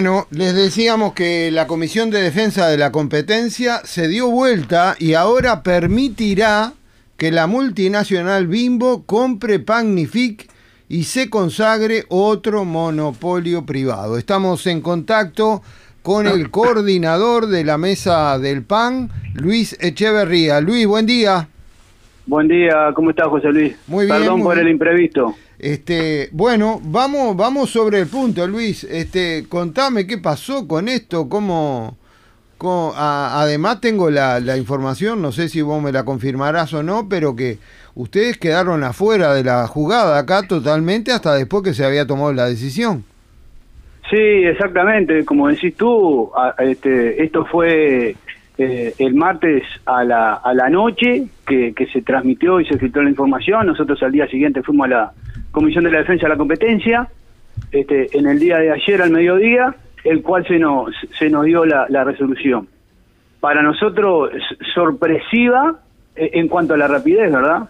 Bueno, les decíamos que la Comisión de Defensa de la Competencia se dio vuelta y ahora permitirá que la multinacional Bimbo compre Pagnific y se consagre otro monopolio privado. Estamos en contacto con el coordinador de la mesa del PAN, Luis Echeverría. Luis, buen día. Buen día, ¿cómo estás, José Luis? Muy bien. Perdón muy por bien. el imprevisto. Este, bueno, vamos, vamos sobre el punto, Luis. Este, contame qué pasó con esto, cómo, cómo- además tengo la, la información, no sé si vos me la confirmarás o no, pero que ustedes quedaron afuera de la jugada acá totalmente hasta después que se había tomado la decisión. Sí, exactamente, como decís tú, a- este, esto fue eh, el martes a la, a la noche que, que se transmitió y se filtró la información. Nosotros al día siguiente fuimos a la Comisión de la Defensa de la Competencia, este, en el día de ayer al mediodía, el cual se nos, se nos dio la, la resolución. Para nosotros sorpresiva eh, en cuanto a la rapidez, ¿verdad?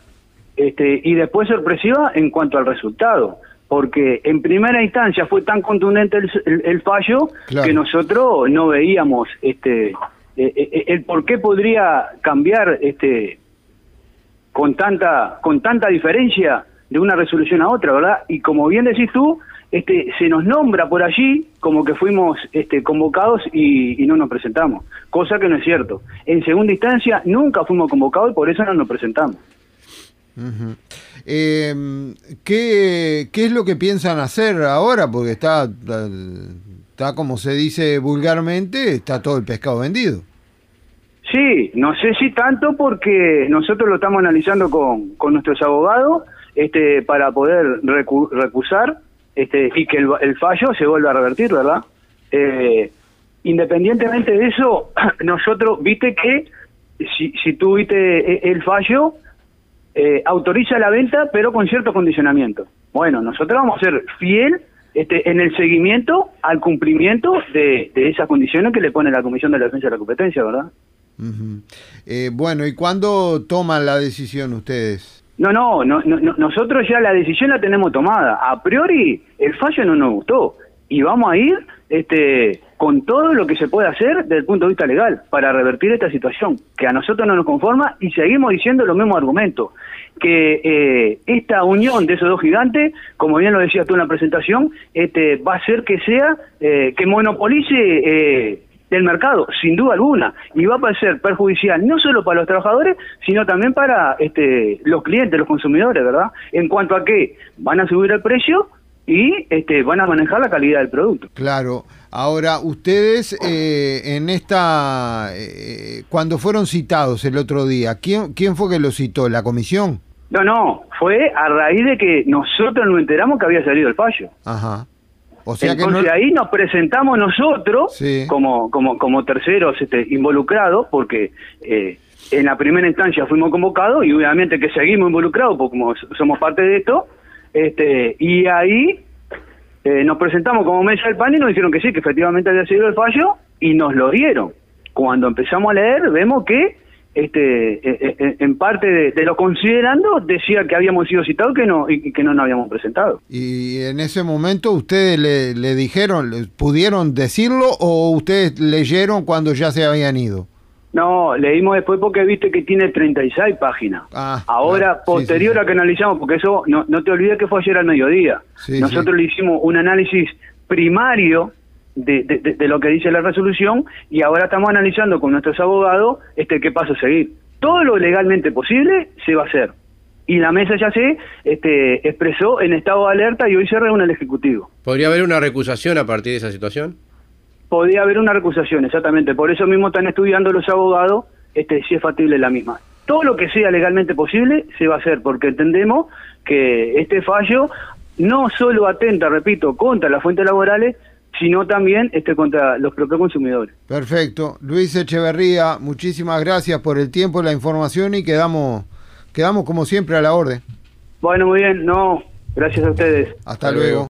Este, y después sorpresiva en cuanto al resultado, porque en primera instancia fue tan contundente el, el- el fallo Claro. que nosotros no veíamos este el por qué podría cambiar este con tanta con tanta diferencia de una resolución a otra, ¿verdad? Y como bien decís tú, este se nos nombra por allí como que fuimos este convocados y, no nos presentamos, cosa que no es cierto. En segunda instancia nunca fuimos convocados y por eso no nos presentamos. Eh, ¿qué, ¿Qué es lo que piensan hacer ahora? Porque está, está, como se dice vulgarmente, está todo el pescado vendido. Sí, no sé si tanto porque nosotros lo estamos analizando con, con nuestros abogados este, para poder recu- recusar este, y que el, fallo se vuelva a revertir, ¿verdad? Eh, independientemente de eso, nosotros, viste que si, si tú viste e- el fallo, eh, autoriza la venta, pero con cierto condicionamiento. Bueno, nosotros vamos a ser fiel este, en el seguimiento al cumplimiento de, de esas condiciones que le pone la Comisión de la Defensa de la Competencia, ¿verdad? Eh, bueno, ¿y cuándo toman la decisión ustedes? No, no, no, no, no, nosotros ya la decisión la tenemos tomada. A priori el fallo no nos gustó y vamos a ir este, con todo lo que se puede hacer desde el punto de vista legal para revertir esta situación, que a nosotros no nos conforma y seguimos diciendo los mismos argumentos, que eh, esta unión de esos dos gigantes, como bien lo decías tú en la presentación, este, va a hacer que sea, eh, que monopolice eh, mercado, sin duda alguna, y va a ser perjudicial no solo para los trabajadores, sino también para este, los clientes, los consumidores, ¿verdad? En cuanto a que van a subir el precio y este, van a manejar la calidad del producto. Claro. Ahora, ustedes eh, en esta, eh, cuando fueron citados el otro día, ¿quién, ¿quién fue que lo citó? ¿La comisión? No, no, fue a raíz de que nosotros nos enteramos que había salido el fallo. Ajá. O sea Entonces que no... ahí nos presentamos nosotros Sí. como, como, como terceros este, involucrados, porque eh, en la primera instancia fuimos convocados y obviamente que seguimos involucrados, porque como somos parte de esto, este, y ahí eh, nos presentamos como mesa del PAN y nos dijeron que sí, que efectivamente había sido el fallo y nos lo dieron. Cuando empezamos a leer, vemos que este, eh, eh, en parte de, de lo considerando decía que habíamos sido citados que no, y que no nos habíamos presentado. Y en ese momento ustedes le, le dijeron, ¿pudieron decirlo o ustedes leyeron cuando ya se habían ido? No, leímos después porque viste que tiene 36 páginas. Ah, Ahora, claro. Sí, posterior sí, sí. a que analizamos, porque eso no, no te olvides que fue ayer al mediodía. Sí, Nosotros sí. le hicimos un análisis primario de, de- de- de lo que dice la resolución y ahora estamos analizando con nuestros abogados este qué paso a seguir. Todo lo legalmente posible se va a hacer. Y la mesa ya se este, expresó en estado de alerta y hoy se reúne el Ejecutivo. ¿Podría haber una recusación a partir de esa situación? Podría haber una recusación, exactamente. Por eso mismo están estudiando los abogados este, si es factible la misma. Todo lo que sea legalmente posible se va a hacer, porque entendemos que este fallo no solo atenta, repito, contra las fuentes laborales, sino también este, contra los propios consumidores. Perfecto. Luis Echeverría, muchísimas gracias por el tiempo, la información y quedamos, quedamos como siempre a la orden. Bueno, muy bien, no, gracias a ustedes. Hasta, Hasta luego. luego.